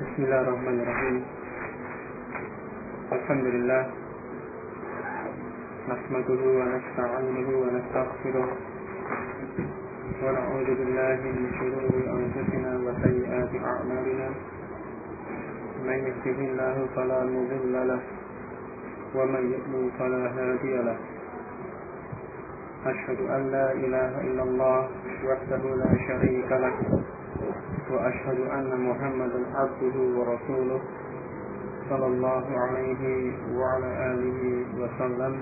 بسم الله الرحمن الرحيم. الحمد لله. نحمده ونستعينه ونستغفره. ونعوذ بالله من شرور أنفسنا وسيئات أعمالنا. من يهده الله فلا مضل له ومن يؤمن فلا هادي له. أشهد أن لا إله إلا الله وحده لا شريك له. وأشهد أن محمد عبده ورسوله صلى الله عليه وعلى آله وسلم.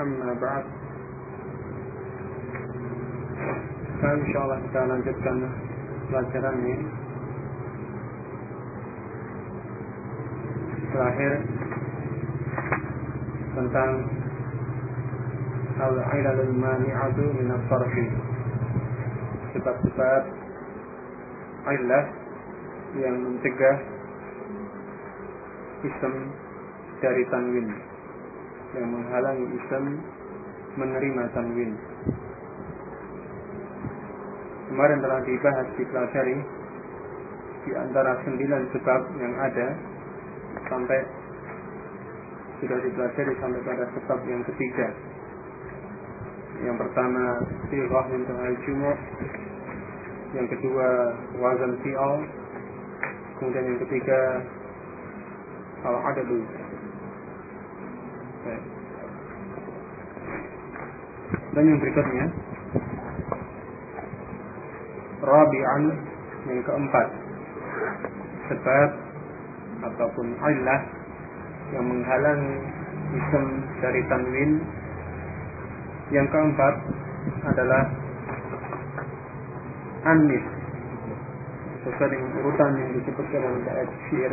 أما بعد فإن شاء الله تعالى جدا لا ترمي terakhir tentang al-ilalul mani'atu minat farfi sebab-sebab ilah yang mencegah ism dari tanwin yang menghalangi ism menerima tanwin. Kemarin telah dibahas dipelajari di antara sembilan sebab yang ada sampai sudah dipelajari sampai pada sebab yang ketiga. Yang pertama sirah untuk al-jumuh yang kedua wazan fi'al. Kemudian yang ketiga al adadu dan yang berikutnya rabi'an yang keempat. Sebab ataupun ilah yang menghalangi isim dari tanwin. Yang keempat adalah anis sesuai dengan urutan yang disebutkan dalam ayat syair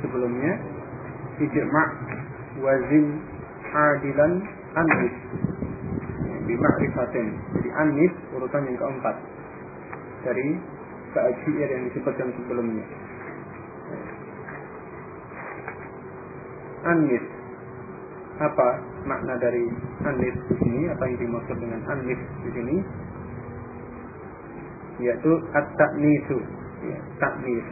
sebelumnya ijma' wazin adilan anis bima'rifatin jadi anis urutan yang keempat dari ayat syair yang disebutkan sebelumnya. Anis apa makna dari anis di sini? Apa yang dimaksud dengan anis di sini yaitu at-ta'nisu. Ya, taknis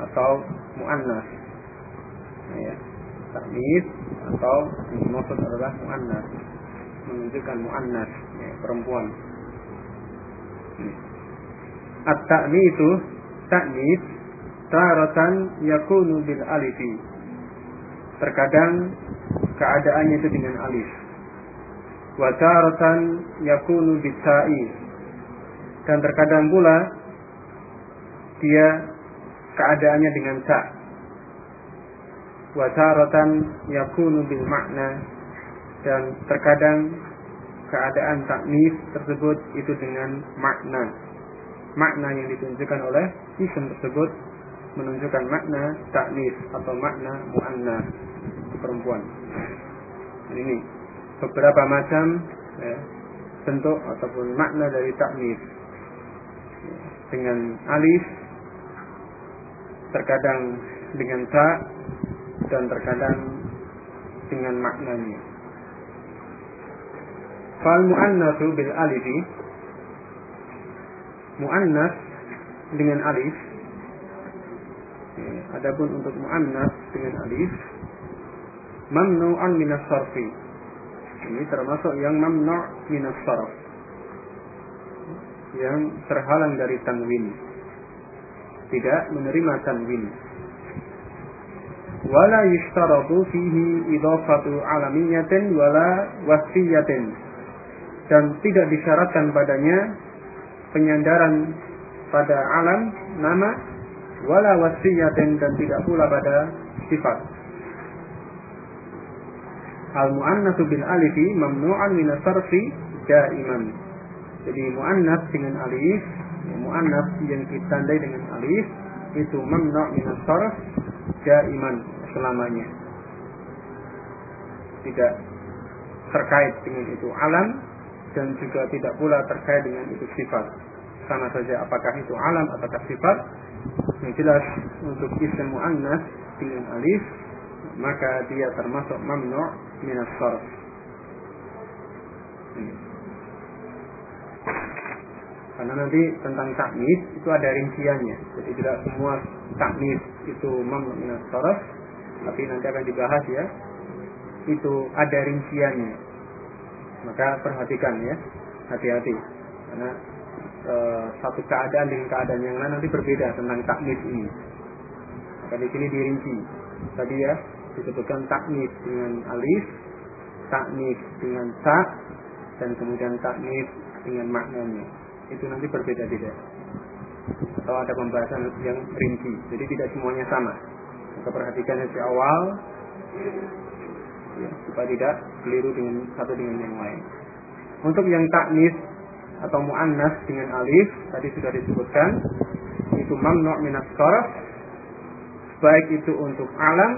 atau muannas. Ya, taknis atau yang dimaksud adalah muannas. Menunjukkan muannas ya, perempuan. At-ta'nisu taknis taratan yakunu bil alifi. Terkadang keadaannya itu dengan alif wataratan yakunu dan terkadang pula dia keadaannya dengan ta wataratan yakunu bil makna. Dan terkadang keadaan taknis tersebut itu dengan makna. Makna yang ditunjukkan oleh isim tersebut menunjukkan makna taknis atau makna muannas perempuan. Ini beberapa macam ya, bentuk ataupun makna dari taknis dengan alif terkadang dengan ta dan terkadang dengan maknanya. Fal muannatsu bil alifi muannas dengan alif ya, adapun untuk muannas dengan alif mamnu'an minas sarfi ini termasuk yang mamnu' minas yang terhalang dari tanwin. Tidak menerima tanwin. Wala yushtaratu fihi idafatu alamiyatin wala wasfiyatin. Dan tidak disyaratkan padanya penyandaran pada alam nama wala wasfiyatin dan tidak pula pada sifat al muannatsu bil alifi mamnu'an min sarfi daiman. Jadi muannas dengan alif muannas yang ditandai dengan alif itu mamnu' min sarf daiman selamanya. Tidak terkait dengan itu alam dan juga tidak pula terkait dengan itu sifat. Sama saja apakah itu alam ataukah sifat yang jelas untuk isim muannas dengan alif maka dia termasuk mamnu' minas sarf. Karena nanti tentang taknis itu ada rinciannya. Jadi tidak semua taknis itu mamnu minas tapi nanti akan dibahas ya. Itu ada rinciannya. Maka perhatikan ya, hati-hati. Karena e, satu keadaan dengan keadaan yang lain nanti berbeda tentang taknis ini. Maka di sini dirinci. Tadi ya disebutkan taknis dengan alif, taknis dengan tak, dan kemudian taknis dengan maknanya. Itu nanti berbeda-beda. Atau ada pembahasan yang rinci. Jadi tidak semuanya sama. Maka perhatikan dari awal ya, supaya tidak keliru dengan satu dengan yang lain. Untuk yang taknis atau muannas dengan alif tadi sudah disebutkan itu mamnu minas baik itu untuk alam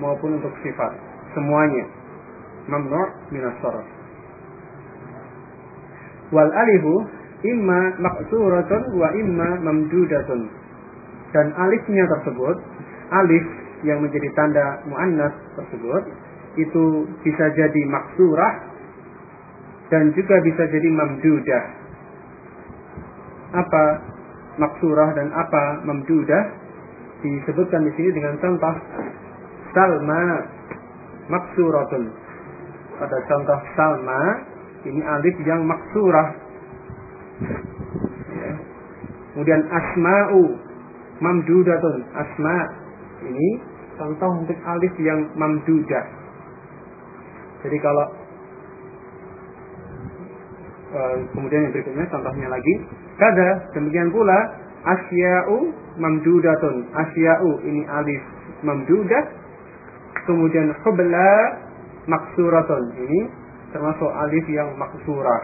maupun untuk sifat. Semuanya. Mamnu minas wal alifu imma maksuratun wa imma mamdudatun. Dan alifnya tersebut alif yang menjadi tanda muannas tersebut itu bisa jadi maksurah dan juga bisa jadi mamdudah. Apa maksurah dan apa mamdudah? Disebutkan di sini dengan contoh salma maksuratun. Pada contoh salma ini alif yang maksurah. Ya. kemudian asma'u mamdudatun. Asma ini contoh untuk alif yang mamdudah. Jadi kalau uh, kemudian yang berikutnya contohnya lagi. Kada demikian pula asya'u mamdudatun. Asya'u ini alif mamdudah kemudian hubla maksuratun ini termasuk alif yang maksurah.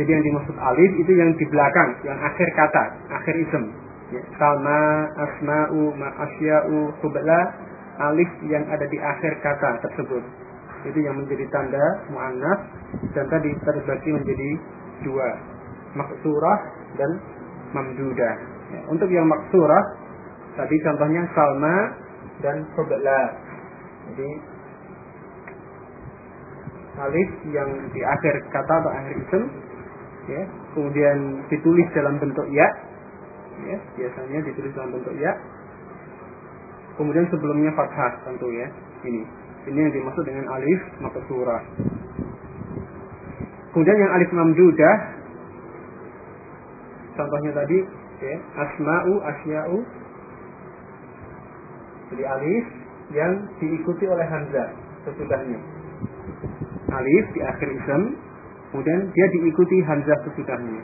Jadi yang dimaksud alif itu yang di belakang, yang akhir kata, akhir ism. Ya, salma, asma'u, ma'asya'u, hubla, alif yang ada di akhir kata tersebut. Itu yang menjadi tanda mu'annas dan tadi terbagi menjadi dua, maksurah dan mamdudah. Ya, untuk yang maksurah, tadi contohnya salma dan hubla. Jadi alif yang di akhir kata atau akhir isim ya kemudian ditulis dalam bentuk ya ya biasanya ditulis dalam bentuk ya. Kemudian sebelumnya fathah tentu ya ini. Ini yang dimaksud dengan alif surah kemudian yang alif mamdudah contohnya tadi ya asma'u asya'u jadi alif yang diikuti oleh hamzah sesudahnya alif di akhir ism, kemudian dia diikuti hamzah sesudahnya.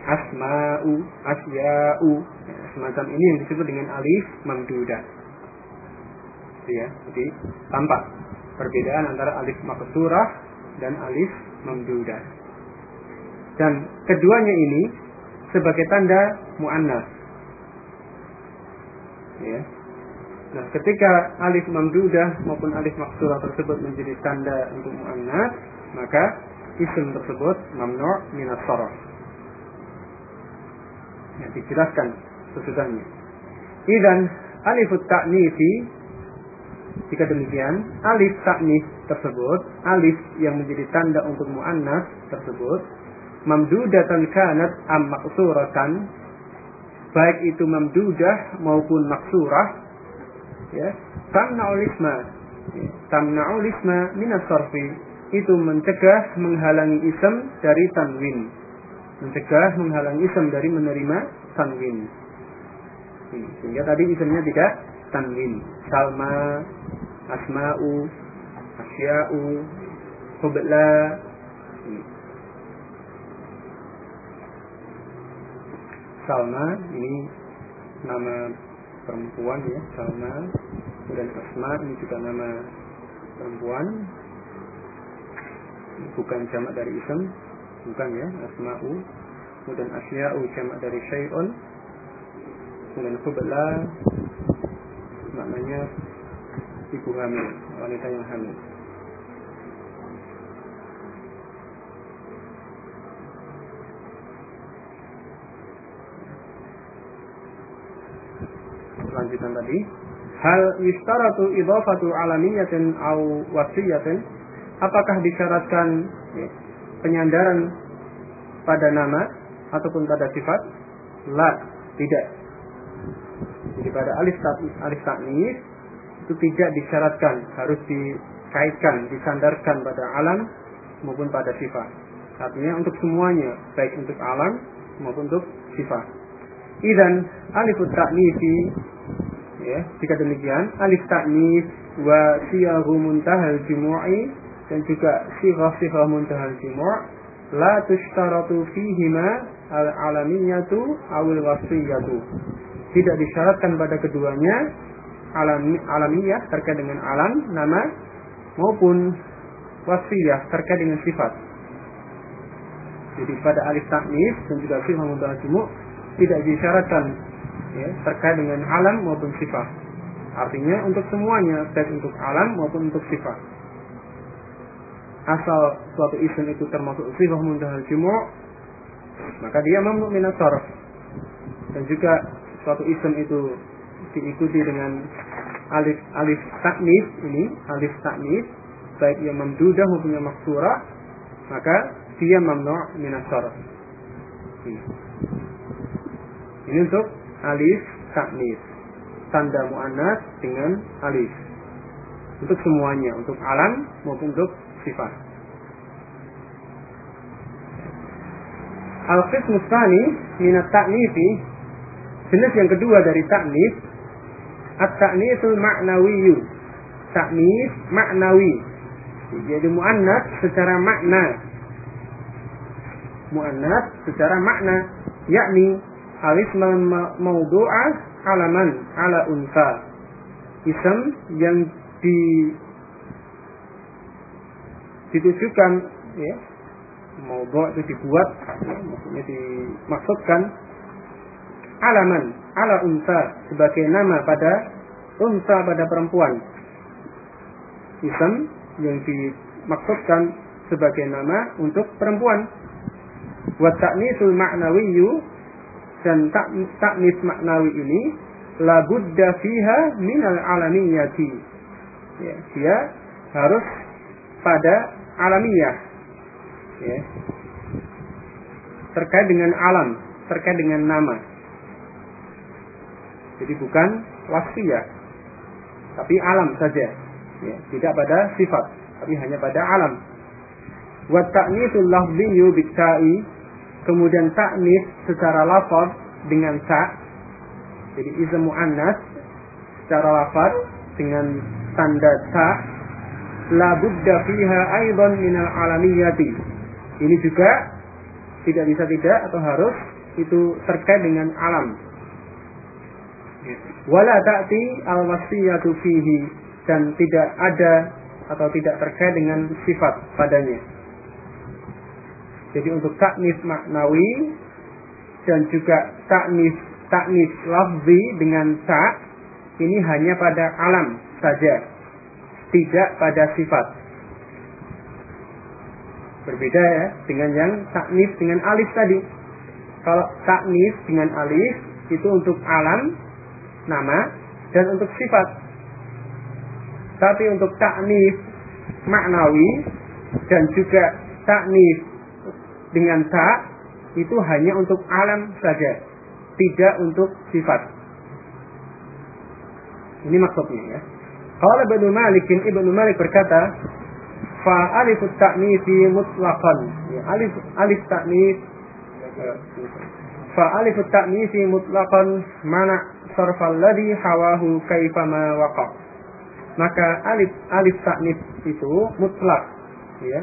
Asma'u, asya'u, ya, semacam ini yang disebut dengan alif mamdudah. Ya, jadi tampak perbedaan antara alif maksurah dan alif mamdudah. Dan keduanya ini sebagai tanda muannas. Ya, Nah, ketika alif mamdudah maupun alif maksurah tersebut menjadi tanda untuk muannas, maka isim tersebut mamnu' min sarf. Ya, dijelaskan sesudahnya. Idan alifut ta'nifi jika demikian, alif taknis tersebut, alif yang menjadi tanda untuk muannas tersebut, mamdudatan kanat am maksuratan, baik itu mamdudah maupun maksurah, ya tamna'ul isma ya, tamna'ul isma minas sarfi itu mencegah menghalangi ism dari tanwin. Mencegah menghalangi ism dari menerima tanwin. Sehingga tadi ismnya tidak tanwin. Salma asma'u asya'u hubla salma ini nama perempuan ya Salma dan Asma ini juga nama perempuan. Bukan jamak dari ism bukan ya Asma'u. Kemudian Asya'u jamak dari Syai'un. Kemudian Hubla maknanya ibu hamil wanita yang hamil lanjutan tadi hal yustaratu idhafatu alamiyatin au wasiyatin apakah disyaratkan ya, penyandaran pada nama ataupun pada sifat? La, tidak. Jadi pada alif alif taknis itu tidak disyaratkan harus dikaitkan, disandarkan pada alam maupun pada sifat. Artinya untuk semuanya, baik untuk alam maupun untuk sifat. Idan alif taknisi ya, jika demikian alif taknis wa siyahu muntahal jumu'i dan juga sirah-sirah muntahal jumu' la tushtaratu fihima al-alamiyatu awil wasiyatu tidak disyaratkan pada keduanya alami, alamiah terkait dengan alam nama maupun wasiyah terkait dengan sifat. Jadi pada alif taknis dan juga sifat muntahal jumu' tidak disyaratkan ya, terkait dengan alam maupun sifat. Artinya untuk semuanya baik untuk alam maupun untuk sifat. Asal suatu isim itu termasuk sifat muntahal jumu' maka dia mampu minas dan juga suatu isim itu diikuti dengan alif alif taknis ini alif taknis baik yang memdudah maupun yang maksurah maka dia mamnu minas ini untuk alif taknis tanda muannas dengan alif. Untuk semuanya untuk alam maupun untuk sifat. Al-qismu tsani minat ta'nifi. Jenis yang kedua dari ta'nif at-ta'nisul ma'nawiyu ta'nif maknawi jadi muannas secara makna. Muannas secara makna yakni alisma maudu'ah alaman ala unsa. Ism yang di ditujukan ya. Mau bawa itu dibuat ya, maksudnya dimaksudkan alaman ala unsa sebagai nama pada unsa pada perempuan. Ism yang dimaksudkan sebagai nama untuk perempuan. Wa ta'nisul ma'nawiyyu dan taknis maknawi ini la budda fiha minal alamiyati ya, dia harus pada alamiah ya. terkait dengan alam terkait dengan nama jadi bukan wasfiyah tapi alam saja ya. tidak pada sifat tapi hanya pada alam wa ta'nisul lafziyyu bitta'i kemudian ta'nis secara lafaz dengan ta jadi ismu muannas secara lafaz dengan tanda ta la budda fiha aidan minal alamiyati. Ini juga tidak bisa tidak atau harus itu terkait dengan alam. Wala ta'ti al wasiyatu fihi dan tidak ada atau tidak terkait dengan sifat padanya. Jadi untuk taknis maknawi dan juga taknis taknis lafzi dengan tak ini hanya pada alam saja tidak pada sifat. Berbeda ya dengan yang taknis dengan alif tadi. Kalau taknis dengan alif itu untuk alam, nama, dan untuk sifat. Tapi untuk taknis maknawi dan juga taknis dengan tak itu hanya untuk alam saja, tidak untuk sifat. Ini maksudnya ya. Qala Ibnu Malik, Ibnu Malik berkata, fa alif ta'nisi mutlaqan. Ya, alif alif ta'nis fa alif ta'nisi mutlaqan mana sarf alladhi hawahu kaifama waqa. Maka alif alif ta'nis itu mutlak ya.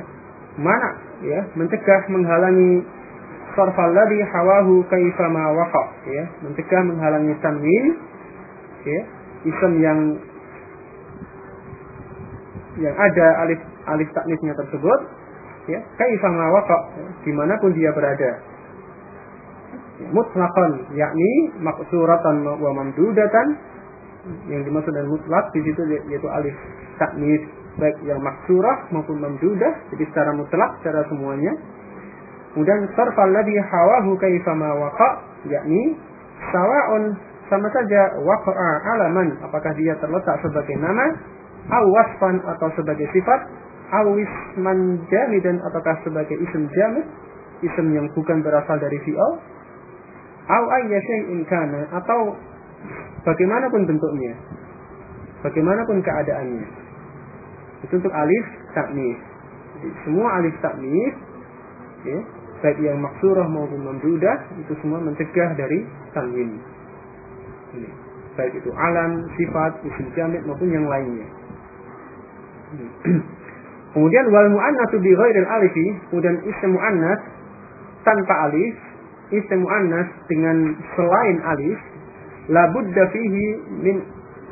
Mana ya mencegah menghalangi sarf alladhi hawahu kaifama waqa ya, mencegah menghalangi tanwin ya, isim yang yang ada alif alif taknisnya tersebut ya kaifa waqa di mana pun dia berada. Mutlaqan yakni maksuratan wa mamdudatan yang dimaksud dengan mutlak di situ yaitu alif taknis baik yang maksurah maupun mamdudah jadi secara mutlak secara semuanya. Kemudian sarf alladhi hawahu kaifa ma waqa yakni sawa'un sama saja waqa'a alaman apakah dia terletak sebagai nama wasfan atau sebagai sifat awis manjami dan ataukah sebagai isim jamid isim yang bukan berasal dari fi'al au ayya syai'in kana atau bagaimanapun bentuknya bagaimanapun keadaannya itu untuk alif taknis semua alif taknis ya, baik yang maksurah maupun mamdudah itu semua mencegah dari tanwin. Ini baik itu alam sifat isim jamid maupun yang lainnya. Kemudian wal muannats bi ghairil alifi kemudian isim muannas tanpa alif isim muannas dengan selain alif la budda fihi min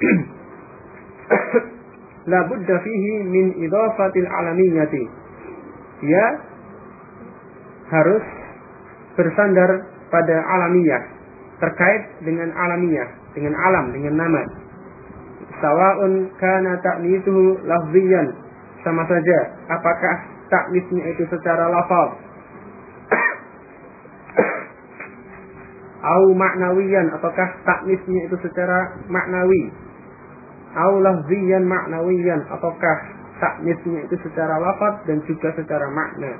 la budda fihi min idafatil alamiyati dia harus bersandar pada alamiah terkait dengan alamiah dengan alam dengan nama. Sawaun kana ta'nithuhu lafziyan sama saja apakah taknisnya itu secara lafaz? Au maknawiyan apakah taknisnya itu secara maknawi au lafziyan maknawiyan ataukah taknisnya itu secara lafaz dan juga secara makna?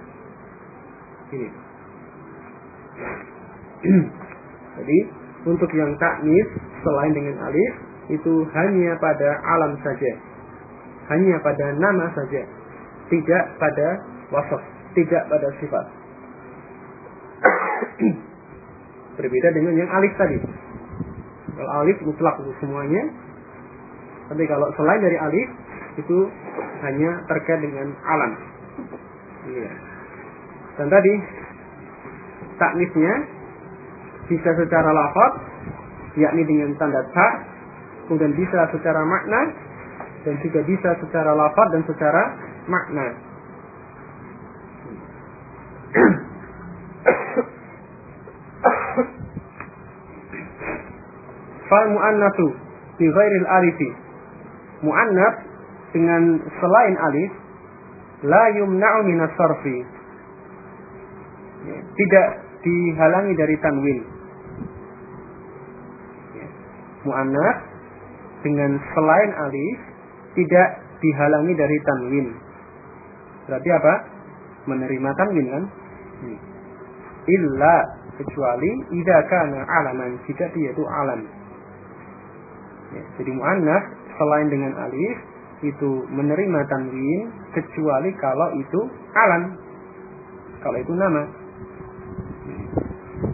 Ini. Jadi untuk yang taknis selain dengan alif itu hanya pada alam saja. Hanya pada nama saja. Tidak pada wasaf. Tidak pada sifat. Berbeda dengan yang alif tadi. Kalau alif mutlak untuk semuanya tapi kalau selain dari alif itu hanya terkait dengan alam. Iya. Dan tadi taknisnya bisa secara lafaz yakni dengan tanda ta kemudian bisa secara makna dan juga bisa secara lafaz dan secara makna. Fal mu'annatu bi ghairil alifi mu'annab dengan selain alif la yumna'u minas sarfi. Ya, tidak dihalangi dari tanwin. Ya, mu'annab dengan selain alif tidak dihalangi dari tanwin. Berarti apa? Menerima tanwin kan? Illa kecuali idza kana alaman jika dia itu alam. Ya, jadi mu'annab selain dengan alif itu menerima tanwin kecuali kalau itu alam kalau itu nama.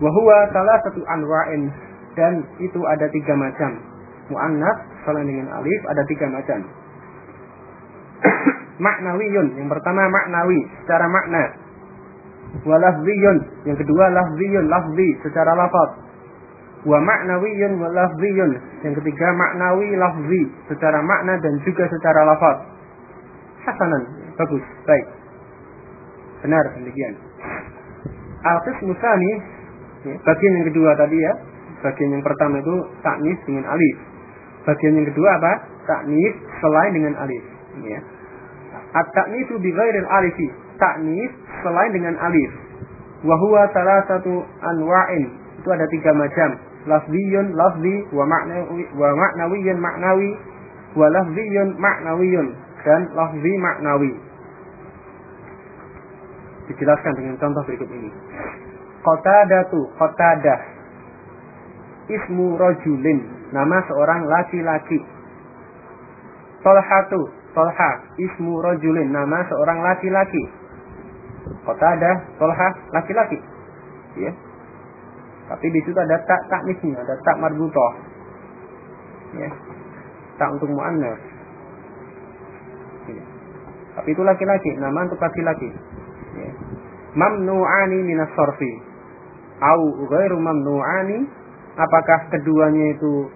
Wahwa salah satu anwa'in. Dan itu ada tiga macam. Mu'annat selain dengan alif ada tiga macam. Maknawiyun. Yang pertama maknawi secara makna. Walafziyun yang kedua lafziyun lafzi secara lafaz wa maknawiyun wa lafziyun. Yang ketiga maknawi lafzi secara makna dan juga secara lafaz. Hasanan, bagus, baik. Benar demikian. Al-qismu ya, bagian yang kedua tadi ya. Bagian yang pertama itu taknis dengan alif. Bagian yang kedua apa? Taknis selain dengan alif, ya. At-taknisu bi ghairil alifi. Taknis selain dengan alif. Wa huwa salah satu anwa'in. Itu ada tiga macam lafziyun lafzi wa maknawi wa maknawiyun maknawi wa lafziyun dan lafzi maknawi dijelaskan dengan contoh berikut ini. Qatadatu qatadah. Ismu rajulin nama seorang laki-laki. Tolhatu tolha ismu rajulin nama seorang laki-laki. Qatadah tolha laki-laki. Ya tapi di situ ada tak taknisnya, ada tak marbutoh. Ya. Tak untuk mu'annas. Ya. Tapi itu laki-laki, nama untuk laki-laki. Ya. Mamnu'ani minas sorfi. Au ghairu mamnu'ani. Apakah keduanya itu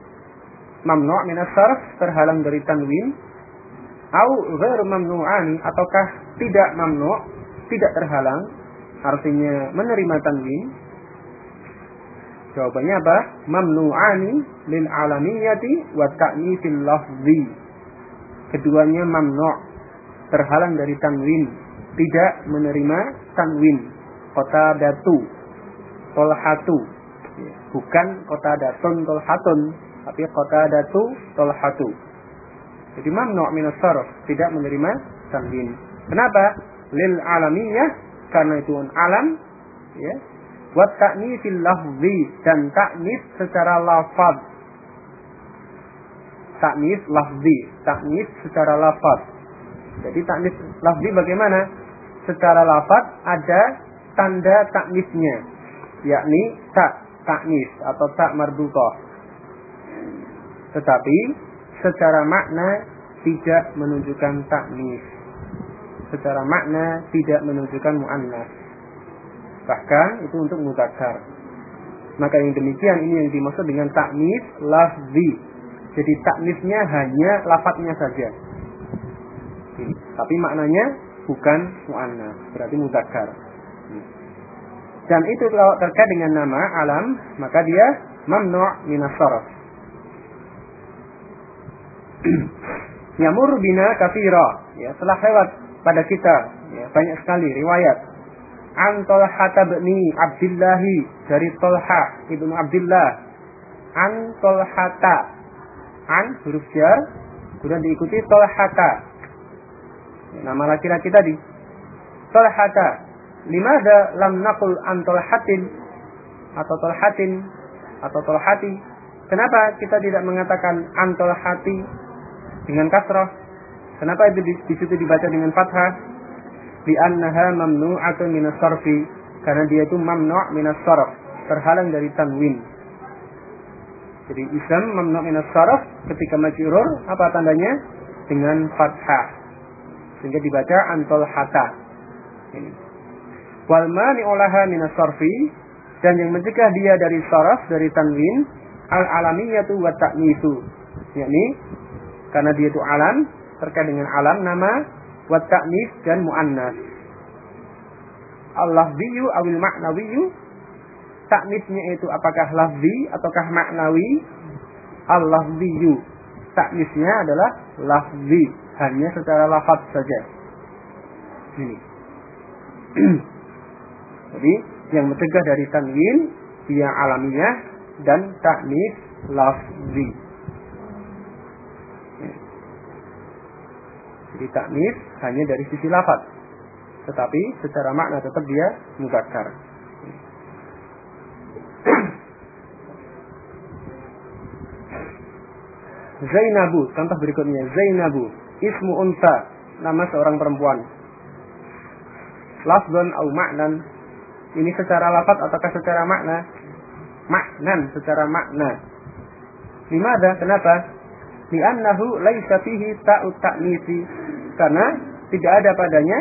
mamnu' minas sarf, terhalang dari tanwin? Au ghairu mamnu'ani. Ataukah tidak mamnu' tidak terhalang, artinya menerima tanwin, Jawabannya apa? Mamnu'ani lil alamiyati wa ta'nifil lafzi. Keduanya mamnu' terhalang dari tanwin, tidak menerima tanwin. Kota datu, tolhatu. Bukan kota datun tolhatun, tapi kota datu tolhatu. Jadi mamnu' sarf, tidak menerima tanwin. Kenapa? Lil alamiyah karena itu alam ya. Wa ta'nitsil lafzi dan ta'nis secara lafaz. Ta'nis lafzi, ta'nis secara lafaz. Jadi ta'nis lafzi bagaimana? Secara lafaz ada tanda taknisnya, yakni tak taknis atau tak marbutah. Tetapi secara makna tidak menunjukkan taknis. Secara makna tidak menunjukkan muannas. Bahkan itu untuk mudzakkar. Maka yang demikian ini yang dimaksud dengan taknis lafzi. Jadi taknisnya hanya lafadznya saja. Tapi maknanya bukan muannas, berarti mudzakkar. Dan itu kalau terkait dengan nama alam, maka dia mamnu' minas sarf. Yamur bina kafira, ya, telah lewat pada kita ya, banyak sekali riwayat an Talha bin Abdullah dari Talha ibnu Abdullah an Talhata. An huruf jar kemudian diikuti Talhata. Nama laki-laki tadi. Talhata. Limada lam nakul antol hatin atau tolhatin atau tolhati? Kenapa kita tidak mengatakan antol hati dengan kasroh? Kenapa itu di, di situ dibaca dengan fathah? Di annaha atau minas sarfi karena dia itu mamnu' minas sarf, terhalang dari tanwin. Jadi isam mamnu' minas sarf ketika majrur apa tandanya? Dengan fathah. Sehingga dibaca antol hata. Ini wal olaha minas sarfi dan yang mencegah dia dari saraf dari tanwin al alamiyatu wa ta'nisu yakni karena dia itu alam terkait dengan alam nama wa ta'nis dan muannas. Al lafziyu awil maknawiyu taknisnya itu apakah lafzi ataukah maknawi al lafziyu taknisnya adalah lafzi hanya secara lafaz saja. Ini. Jadi yang mencegah dari tanwin dia alamiah dan taknis lafzi. Jadi taknis hanya dari sisi lafaz. Tetapi secara makna tetap dia muzakkar. Zainabu, contoh berikutnya Zainabu, ismu unta, nama seorang perempuan. Lafzan au ma'nan ini secara lafaz ataukah secara makna? Maknan secara makna. Limada? Kenapa? Li'annahu laisa fihi ta'ut ta'nisi. Karena tidak ada padanya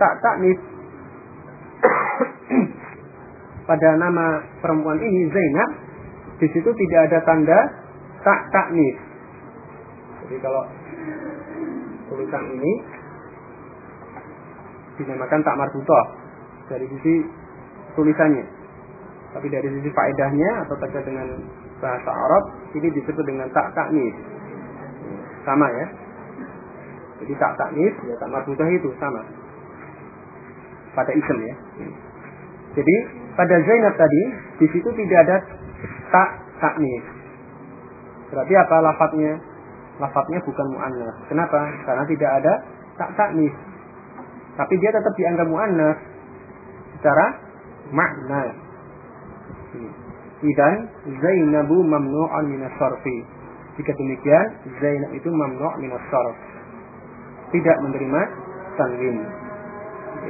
tak ta'nis. Pada nama perempuan ini Zainab, di situ tidak ada tanda tak ta'nis. Jadi kalau tulisan ini dinamakan tak marbutah dari sisi tulisannya. Tapi dari sisi faedahnya atau terkait dengan bahasa Arab ini disebut dengan tak taknis. Sama ya. Jadi tak taknis ya tak marbutah itu sama. Pada isem ya. Jadi pada Zainab tadi di situ tidak ada tak taknis. Berarti apa lafadznya? Lafadznya bukan muannas. Kenapa? Karena tidak ada tak taknis. Tapi dia tetap dianggap muannas secara makna. Idan Zainabu mamnu'an minas sarfi. Jika demikian, Zainab itu mamnu' minas sarf. Tidak menerima tanwin.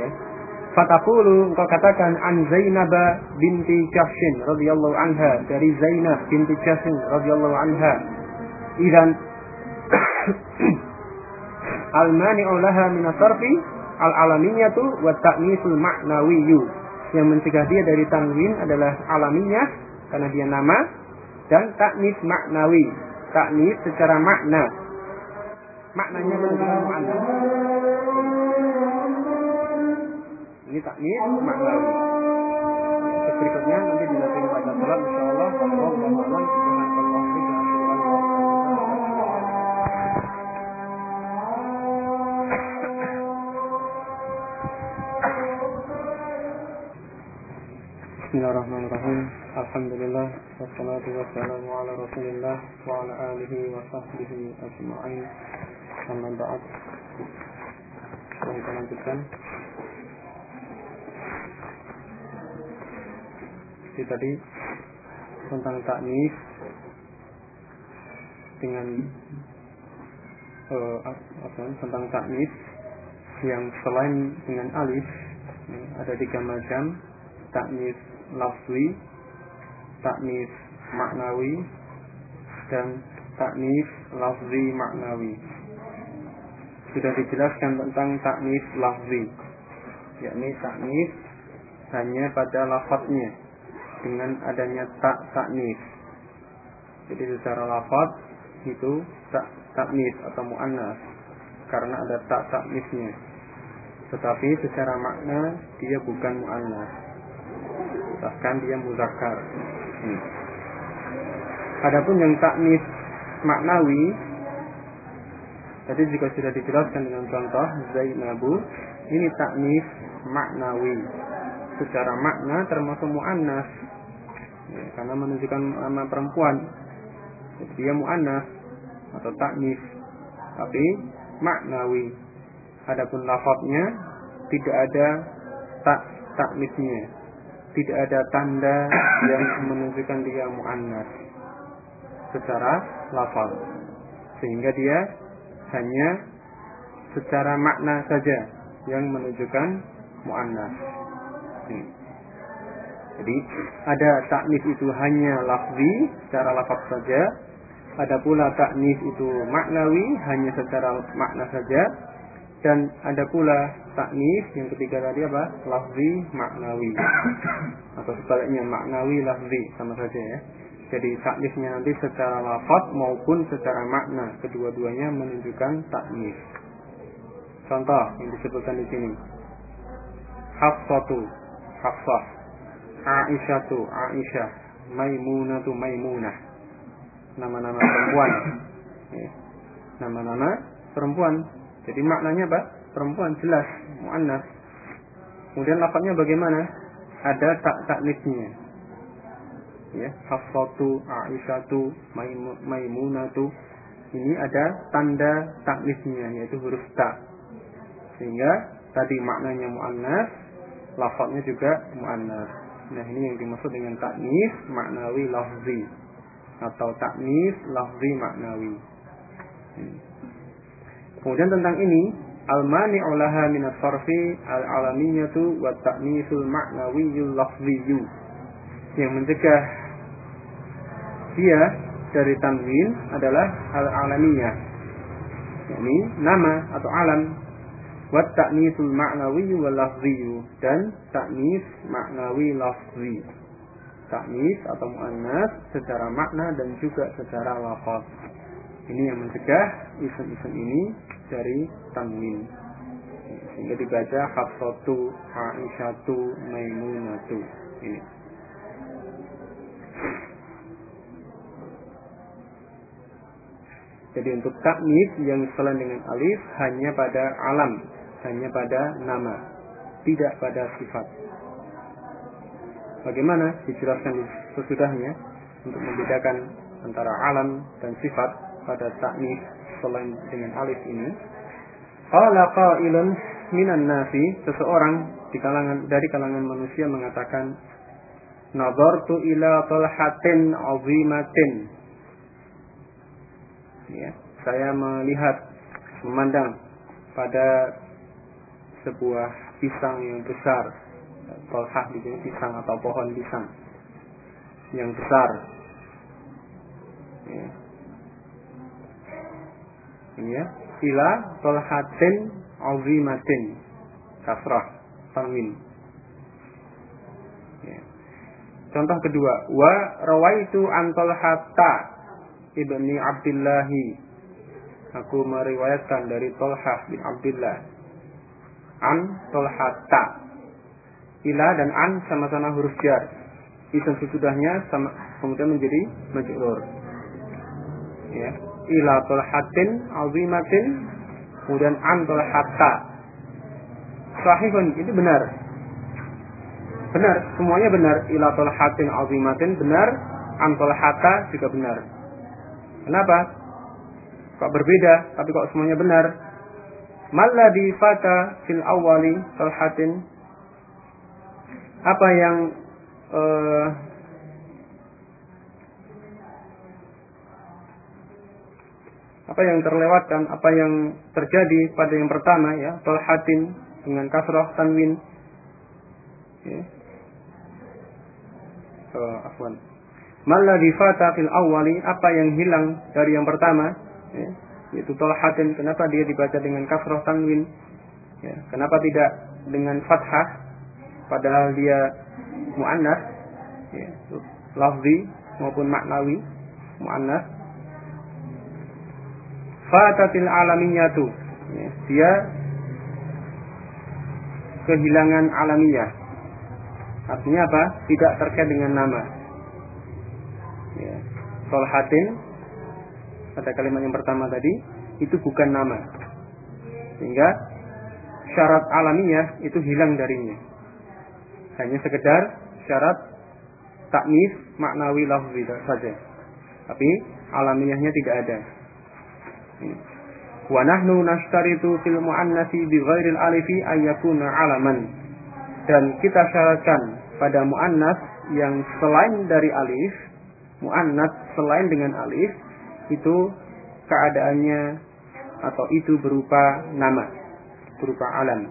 Ya. Fatakulu engkau katakan an Zainab binti Jahshin radhiyallahu anha dari Zainab binti Jahshin radhiyallahu anha. Idan al-mani'u laha min sarfi al-alamiyatu wa ta'nisul ma'nawiyyu yang mencegah dia dari tanwin adalah alaminya karena dia nama dan taknis maknawi taknis secara makna. Maknanya menunjukkan makna? Ini taknis maknawi berikutnya nanti dilakukan pada salat insyaallah Allah Bismillahirrahmanirrahim. Alhamdulillah wassalatu wassalamu ala Rasulillah wa ala alihi wa sahbihi ajma'in. Amma ba'd. kita lanjutkan. Jadi tadi tentang taknis dengan uh, apa, tentang taknis yang selain dengan alif ada tiga macam taknis lafzi taknis maknawi dan taknis lafzi maknawi. Sudah dijelaskan tentang taknis lafzi yakni taknis hanya pada lafadznya dengan adanya tak taknis jadi secara lafaz itu tak taknis atau muannas karena ada tak taknisnya tetapi secara makna dia bukan muannas bahkan dia muzakkar. Hmm. adapun yang taknis maknawi tadi jika sudah dijelaskan dengan contoh Zainabu ini taknis maknawi. Secara makna termasuk muannas. Ya, karena menunjukkan nama perempuan. Dia muannas atau taknis tapi maknawi. Adapun lafadznya tidak ada tak taknisnya tidak ada tanda yang menunjukkan dia muannas secara lafal sehingga dia hanya secara makna saja yang menunjukkan muannas. Hmm. jadi ada taknis itu hanya lafzi secara lafaz saja. Ada pula taknis itu maknawi hanya secara makna saja dan ada pula taknis yang ketiga tadi apa? Lafzi maknawi. Atau sebaliknya maknawi lafzi sama saja ya. Jadi taknisnya nanti secara lafaz maupun secara makna kedua-duanya menunjukkan taknis contoh yang disebutkan di sini. Hafsatu Hafsah. Aisyatu Aisyah. Maimunatu Maimunah. Nama-nama perempuan. Ya. nama-nama perempuan jadi maknanya apa? Perempuan jelas muannas. Kemudian lafadznya bagaimana? Ada tak taknisnya ya Hafsatu Aisyatu Maimunatu. Ini ada tanda taknisnya yaitu huruf ta. Sehingga tadi maknanya muannas lafadznya juga muannas. Nah ini yang dimaksud dengan taknis maknawi lafzi. Atau taknis lafzi maknawi. Hmm. Kemudian tentang ini al-mani'u laha min as-sarfi al-alamiyatu wa ta'nisul ma'nawiyyul lafziyyu yang mencegah dia dari tanwin adalah al-alamiyah. Yakni nama atau alam. Wa ta'nisul ma'nawiyyu dan ta'nis maknawi lafzi. Taknis atau muannas secara makna dan juga secara lafaz. Ini yang mencegah isim-isim ini dari tanwin. Sehingga dibaca Hafsatu, Aisyatu, Maimunatu. Ini. Jadi untuk taknis yang selain dengan alif hanya pada alam, hanya pada nama, tidak pada sifat. Bagaimana dijelaskan sesudahnya untuk membedakan antara alam dan sifat pada taknis selain dengan alif ini. Qala qailun minan nasi seseorang di kalangan dari kalangan manusia mengatakan Nazartu ila talhatin azimatin ya, saya melihat memandang pada sebuah pisang yang besar tolhah di pisang atau pohon pisang yang besar. Ya, ila tolhatin azimatin kasrah tanwin. Ya. Contoh kedua, wa rawaitu antol hatta ibni Abdillahi. Aku meriwayatkan dari Tolhah bin Abdullah. An Tolhatta ila dan an sama-sama huruf jar. Isim sesudahnya sama kemudian menjadi majrur. Ya. Ila tolhatin azimatin kemudian an tolhatta. Sahihun itu benar. Benar, semuanya benar. Ila tolhatin azimatin benar, an tolhatta juga benar. Kenapa? Kok berbeda tapi kok semuanya benar? Malladhi fata fil awali talhatin apa yang uh, apa yang terlewatkan, apa yang terjadi pada yang pertama ya, talhatin dengan kasrah tanwin ya. Uh, afwan. Malladhi fata fil awali apa yang hilang dari yang pertama ya, yaitu tolhatin kenapa dia dibaca dengan kasroh tanwin ya, kenapa tidak dengan fathah padahal dia muannas ya, lafzi maupun maknawi muannas fatatil alamiyatu ya, dia kehilangan alamiah artinya apa tidak terkait dengan nama ya. solhatin pada kalimat yang pertama tadi itu bukan nama. Sehingga syarat alamiah itu hilang darinya. Hanya sekedar syarat taknis maknawi lafzi saja. Tapi alamiahnya tidak ada. Wa nahnu nashtaritu fil muannasi bi ghairil alifi ayyakuna alaman. Dan kita syaratkan pada muannas yang selain dari alif, muannas selain dengan alif itu keadaannya atau itu berupa nama, berupa alam.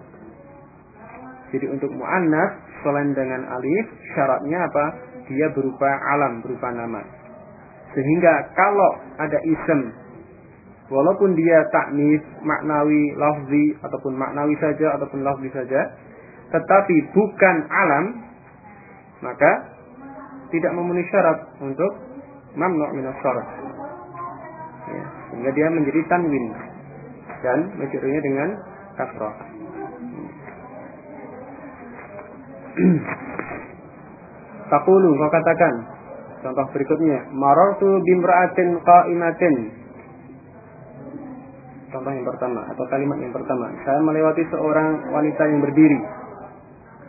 Jadi untuk mu'annas selain dengan alif syaratnya apa? Dia berupa alam, berupa nama. Sehingga kalau ada isem walaupun dia taknis, maknawi, lafzi ataupun maknawi saja ataupun lafzi saja, tetapi bukan alam, maka tidak memenuhi syarat untuk mamnu' min ya, sehingga dia menjadi tanwin dan majrurnya dengan kasroh Takulu kau katakan contoh berikutnya marartu bimra'atin qa'imatin contoh yang pertama atau kalimat yang pertama saya melewati seorang wanita yang berdiri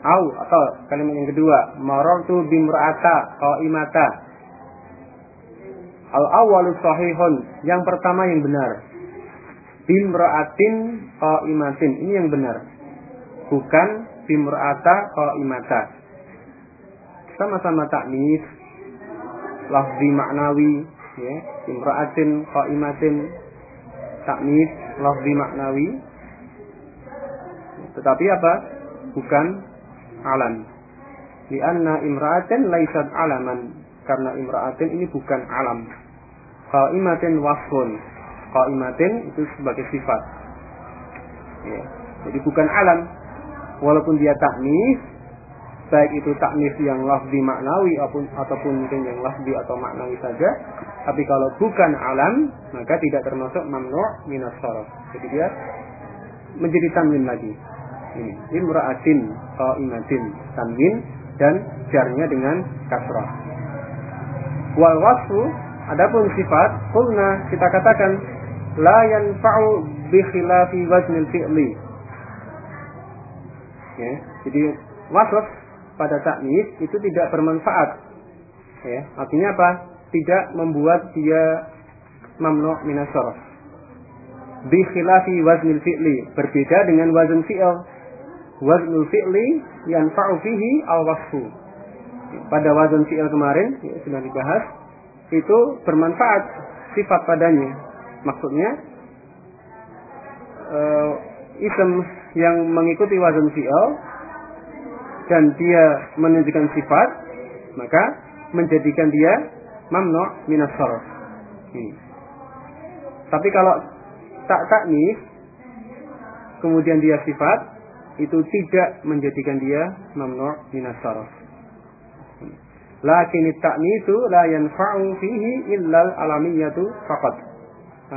au atau kalimat yang kedua marartu bimra'ata qa'imata Al awalu sahihun. Yang pertama yang benar. Bimra'atin qa'imatin. Ini yang benar. Bukan bimra'ata qa'imata. Sama-sama taknis. Lafzi maknawi. Ya. Bimra'atin qa'imatin. Taknis. Lafzi maknawi. Tetapi apa? Bukan alam. Lianna imra'atin laisat alaman. Karena imra'atin ini bukan alam. Qaimatin wasfun. Qaimatin itu sebagai sifat. Ya. Jadi bukan alam. Walaupun dia taknis, baik itu taknis yang lafzi maknawi ataupun ataupun mungkin yang lafzi atau maknawi saja, tapi kalau bukan alam, maka tidak termasuk mamnu' minas sarf. Jadi dia menjadi tanwin lagi. Ini imra'atin qaimatin tanwin dan jarnya dengan kasrah. Wal wasfu Adapun sifat, kulna kita katakan la yanfa'u bi khilafi waznil fi'li. Ya, jadi wasf pada taknis itu tidak bermanfaat. Ya, artinya apa? Tidak membuat dia mamnu minas Bi khilafi waznil fi'li, berbeda dengan wazn fi'il. Waznul fi'li yanfa'u fihi al-wasfu. Pada wazn fi'il kemarin ya, sudah dibahas itu bermanfaat sifat padanya. Maksudnya uh, isem yang mengikuti wazan fi'al dan dia menunjukkan sifat, maka menjadikan dia mamnu minas Tapi kalau tak taknis kemudian dia sifat itu tidak menjadikan dia mamnu minas Lakin ta'nisu la yanfa'u fihi illal alamiyatu faqat.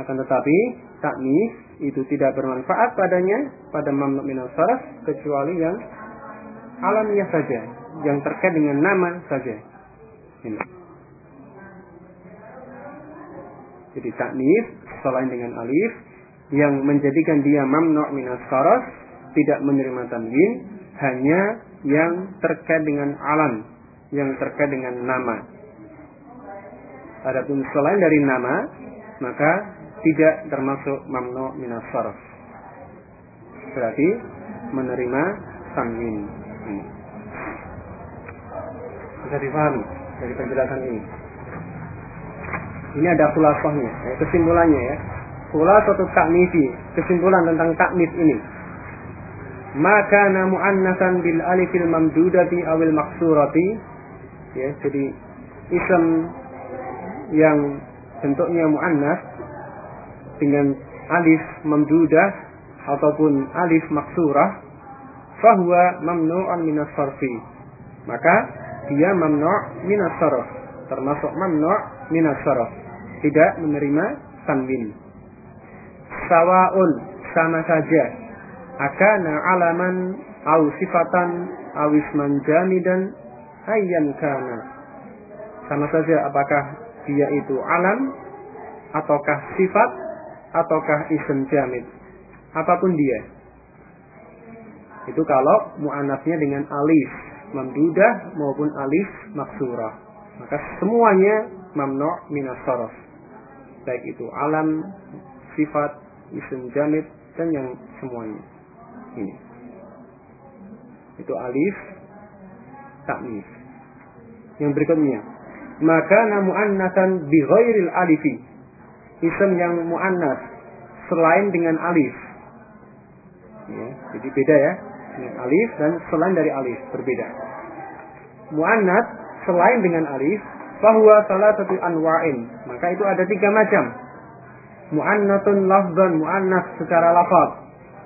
Akan tetapi taknis itu tidak bermanfaat padanya pada mamnu min sarf kecuali yang alamiah saja, yang terkait dengan nama saja. Ini. Jadi taknis selain dengan alif yang menjadikan dia mamnu min sarf tidak menerima tanwin hanya yang terkait dengan alam yang terkait dengan nama. Adapun selain dari nama, maka tidak termasuk mamnu minas sarf. berarti menerima tanwin. Ini. Bisa dipahami dari penjelasan ini. Ini ada kulasahnya, ya, kesimpulannya ya. Kulah suatu taknifi, kesimpulan tentang taknif ini. Maka namu annasan bil alifil mamdudati awil maksurati. Ya, jadi ism yang bentuknya muannas dengan alif mamdudah ataupun alif maksurah fahuwa mamnu'an minas sarfi. Maka dia mamnu' minas sarf. Termasuk mamnu' minas sarf. Tidak menerima tanwin. Sawaun sama saja. Akana alaman au sifatan au isman jamidan ayyan kana. Sama saja apakah dia itu alam ataukah sifat ataukah isim jamid. Apa pun dia itu kalau mu'anasnya dengan alif mamdudah maupun alif maksurah. Maka semuanya mamnu' minas baik itu alam sifat isim jamid dan yang semuanya. Ini. Itu alif taknis yang berikutnya. Maka mu'annasan bi ghairil alifi. Isim yang mu'annas selain dengan alif. Ya, jadi beda ya. Dengan alif dan selain dari alif berbeda. Mu'annas selain dengan alif bahwa salah satu anwa'in. Maka itu ada tiga macam. Mu'annatun lafzan, mu'annas secara lafaz.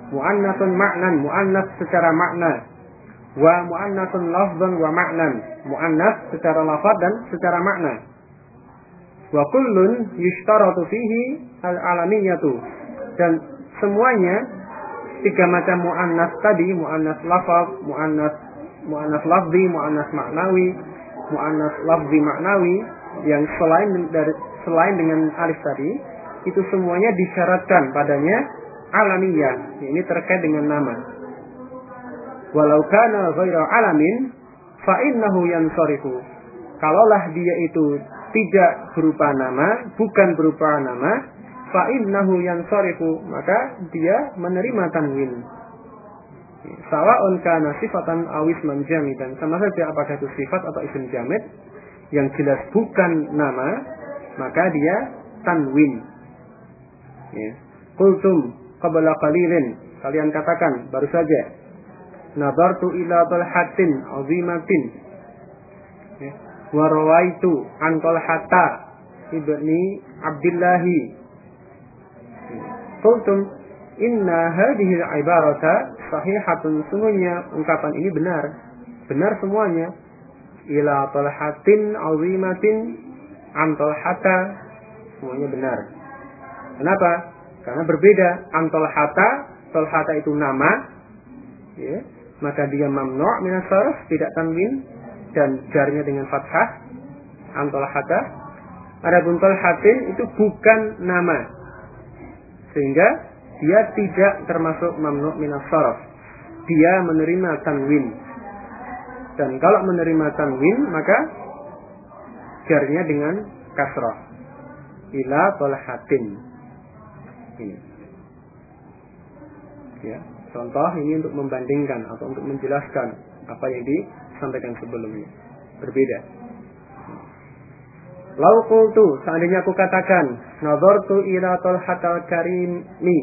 Mu'annatun ma'nan, mu'annas secara makna. Wa mu'annatun lafzan wa ma'nan. Mu'annas secara lafaz dan secara makna wa kullun yushtaratu fihi al-alamiyatu dan semuanya tiga macam muannas tadi muannas lafaz muannas muannas lafzi muannas maknawi muannas lafzi maknawi yang selain dari selain dengan alif tadi itu semuanya disyaratkan padanya alamiyah ini terkait dengan nama. Walau kana ghaira alamin fa innahu yansarifu. Kalaulah dia itu tidak berupa nama, bukan berupa nama, fa innahu yansarifu, maka dia menerima tanwin. Sawa'un kana sifatan awis dan Sama saja apakah itu sifat atau isim jamid yang jelas bukan nama, maka dia tanwin. Ya. Kultum qabla qalilin. Kalian katakan baru saja. Nadartu ila talhatin azimatin. Ya warawaitu an Talhata ibni Abdillahi Qultum inna hadhihi ibarata sahihatun. Sungguhnya ungkapan ini benar. Benar semuanya. Ila talhatin azimatin an talhata. Semuanya benar. Kenapa? Karena berbeda. An talhata talhata itu nama. Ya. Maka dia mamnu' min tidak tanwin. Dan jarnya dengan fathah. Antol hata adapun hatin itu bukan nama sehingga dia tidak termasuk mamnu minas saraf dia menerima tanwin. Dan kalau menerima tanwin maka jarnya dengan kasrah. Ila tolhatin ini. Ya contoh ini untuk membandingkan atau untuk menjelaskan apa yang di sampaikan sebelumnya. Berbeda. Lau qultu, seandainya aku katakan, nazartu ila talhatal karimi.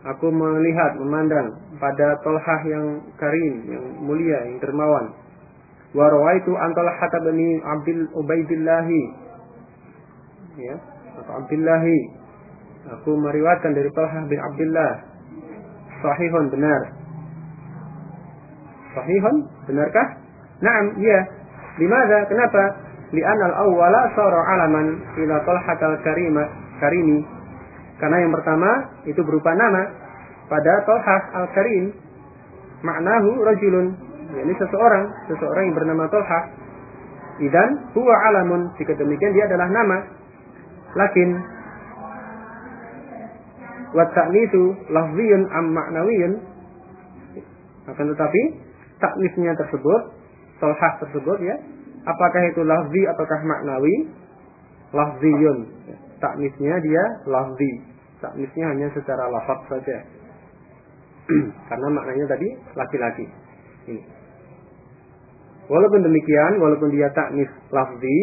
Aku melihat, memandang pada tolhah yang karim, yang mulia, yang dermawan. Wa rawaitu an talhata bani Abdul Ubaidillahi. Ya, atau Abdillahi. Aku meriwayatkan dari Talhah bin Abdullah. Sahihun benar. Sahihun? Benarkah? Naam, iya. Limadha? Kenapa? Li'an al-awwala sara alaman ila talhat al-karima karimi. Karena yang pertama itu berupa nama pada Talhah al-Karim. Maknahu rajulun. Ini seseorang, seseorang yang bernama Talhah. Idan huwa alamun. Jika demikian dia adalah nama. Lakin wa ta'nitsu lafziyun am ma'nawiyun. Akan tetapi taknisnya tersebut, tolhah tersebut ya, apakah itu lafzi ataukah maknawi? Lafziyun. Taknisnya dia lafzi. Taknisnya hanya secara lafaz saja. Karena maknanya tadi laki-laki. Walaupun demikian, walaupun dia taknis lafzi,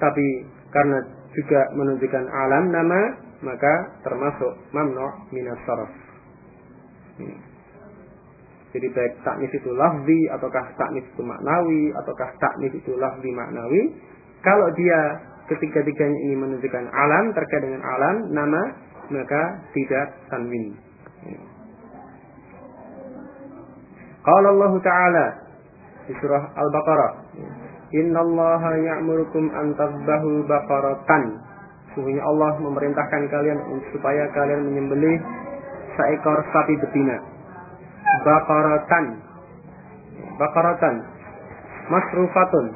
tapi karena juga menunjukkan alam nama, maka termasuk mamnu minas sarf. Jadi baik taknis itu lafzi, ataukah taknis itu maknawi, ataukah taknis itu lafzi maknawi, kalau dia ketiga-tiganya ini menunjukkan alam terkait dengan alam nama, maka tidak tanwin. Qala Allah Ta'ala di surah Al-Baqarah. Inna Allah ya'murukum an tadbahu baqaratan. Sungguhnya Allah memerintahkan kalian supaya kalian menyembelih seekor sapi betina. Baqaratan. Baqaratan. Masrufatun.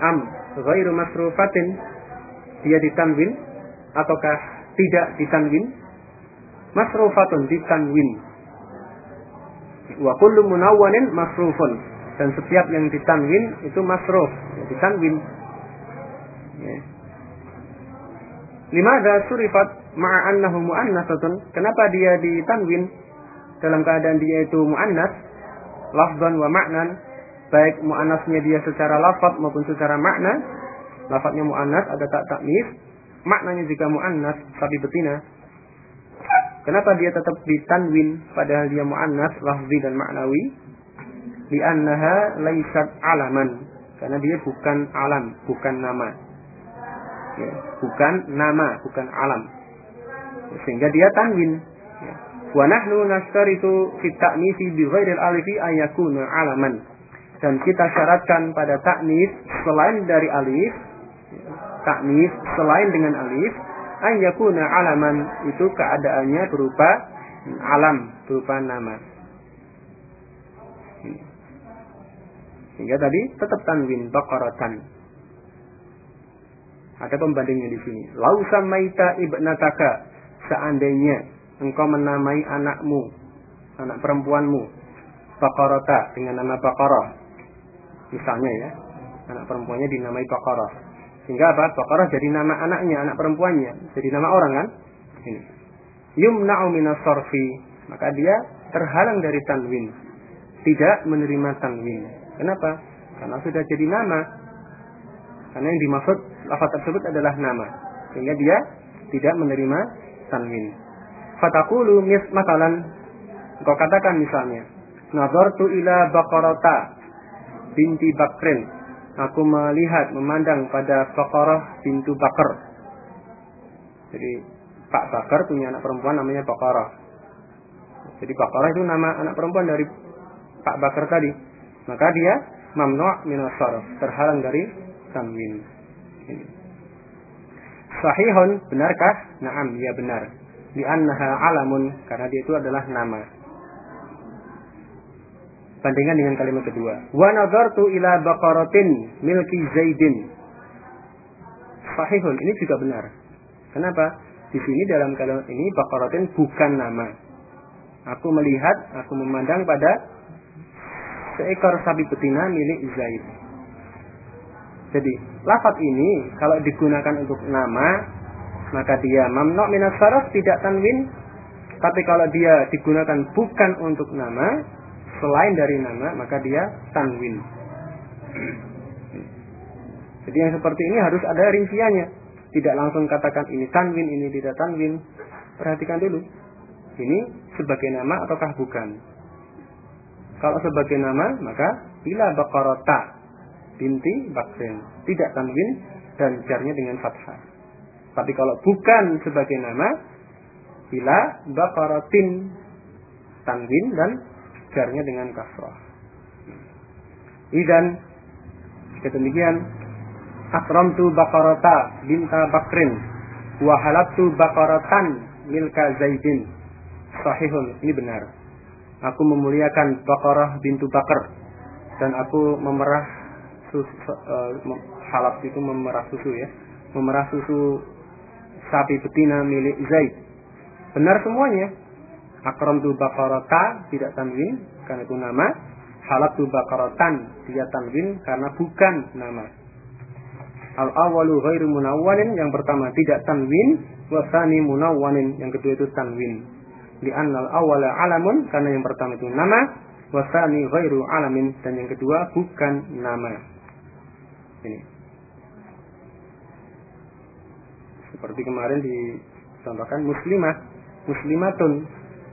Am. Ghairu masrufatin. Dia ditanwin. Ataukah tidak ditanwin? Masrufatun ditanwin wa kullu munawwanin masrufun dan setiap yang ditanwin itu masruf ya, ditanwin ya. Limada surifat ma'a annahu mu'annasatun kenapa dia ditanwin dalam keadaan dia itu mu'annas lafzan wa ma'nan baik mu'annasnya dia secara lafaz maupun secara makna lafaznya mu'annas ada tak taknis maknanya juga mu'annas tapi betina Kenapa dia tetap ditanwin padahal dia muannas lafzi dan maknawi? Li'annaha laisat alaman. Karena dia bukan alam, bukan nama. Ya, bukan nama, bukan alam. Sehingga dia tanwin. Wa nahnu nastaritu fi ta'nisi bi ghairil alifi ayakuna alaman. Dan kita syaratkan pada taknis selain dari alif, taknis selain dengan alif, ayyakuna alaman itu keadaannya berupa alam, berupa nama. Sehingga tadi tetap tanwin baqaratan. Ada pembandingnya di sini. Lau samaita ibnataka seandainya engkau menamai anakmu, anak perempuanmu, Baqarata dengan nama Baqarah. Misalnya ya, anak perempuannya dinamai Baqarah sehingga apa? Baqarah jadi nama anaknya, anak perempuannya. Jadi nama orang kan? Ini. Yumna'u minas. Maka dia terhalang dari tanwin. Tidak menerima tanwin. Kenapa? Karena sudah jadi nama. Karena yang dimaksud lafaz tersebut adalah nama. Sehingga dia tidak menerima tanwin. Fatakulu mis makalan. Kau katakan misalnya. Nazartu ila baqarata binti Bakrin aku melihat memandang pada Bakarah pintu Bakar. Jadi Pak Bakar punya anak perempuan namanya Bakarah. Jadi Bakarah itu nama anak perempuan dari Pak Bakar tadi. Maka dia mamnu' min terhalang dari tanwin. Sahihun, benarkah? Naam, ya benar. Di annaha alamun, karena dia itu adalah nama. Bandingkan dengan kalimat kedua. Wa nadartu ila baqaratin milki Zaidin. Sahihun, ini juga benar. Kenapa? Di sini dalam kalimat ini baqaratin bukan nama. Aku melihat, aku memandang pada seekor sapi betina milik Zaid. Jadi, lafaz ini kalau digunakan untuk nama, maka dia mamnu minas tidak tanwin. Tapi kalau dia digunakan bukan untuk nama, selain dari nama maka dia tanwin. Jadi yang seperti ini harus ada rinciannya. Tidak langsung katakan ini tanwin, ini tidak tanwin. Perhatikan dulu. Ini sebagai nama ataukah bukan? Kalau sebagai nama, maka bila bakarota binti bakrin. Tidak tanwin dan jarnya dengan fathah. Tapi kalau bukan sebagai nama, bila bakarotin tanwin dan jarnya dengan kasrah. Idan jika demikian akramtu bakarata binta bakrin wa halabtu bakaratan milka zaidin. Sahihun ini benar. Aku memuliakan bakarah bintu bakar dan aku memerah susu, uh, itu memerah susu ya. Memerah susu sapi betina milik Zaid benar semuanya Akram tu bakarata tidak tanwin karena itu nama. Halak tu bakaratan dia tanwin karena bukan nama. Al awalu ghairu munawwanin yang pertama tidak tanwin, wasani munawwanin yang kedua itu tanwin. Di annal awala alamun karena yang pertama itu nama, wasani ghairu alamin dan yang kedua bukan nama. Ini. Seperti kemarin dicontohkan muslimah, muslimatun.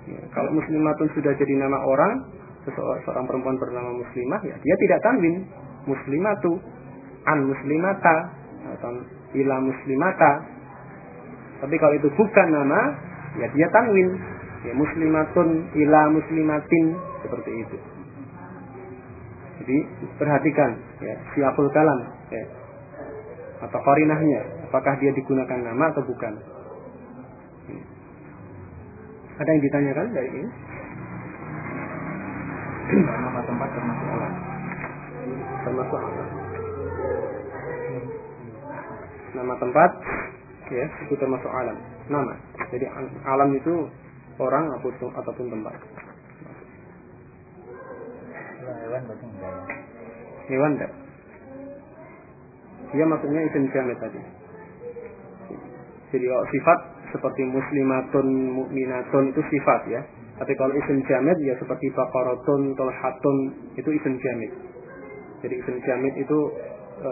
Ya, kalau muslimatun sudah jadi nama orang, seseorang perempuan bernama muslimah, ya dia tidak tanwin. Muslimatu, an muslimata, atau ila muslimata. Tapi kalau itu bukan nama, ya dia tanwin. Ya, muslimatun ila muslimatin seperti itu. Jadi perhatikan ya siapul kalam ya. atau korinahnya apakah dia digunakan nama atau bukan. Ada yang ditanyakan dari ini? Nama tempat termasuk alam. Termasuk alam. Nama tempat ya itu termasuk alam. Nama. Jadi alam itu orang ataupun ataupun tempat. Hewan berarti enggak ya? Hewan enggak? Dia maksudnya isim jamid tadi. Jadi kalau sifat seperti muslimatun, mukminatun itu sifat ya. Tapi kalau isim jamid ya seperti baqaratun, tolhatun itu isim jamid. Jadi isim jamid itu e,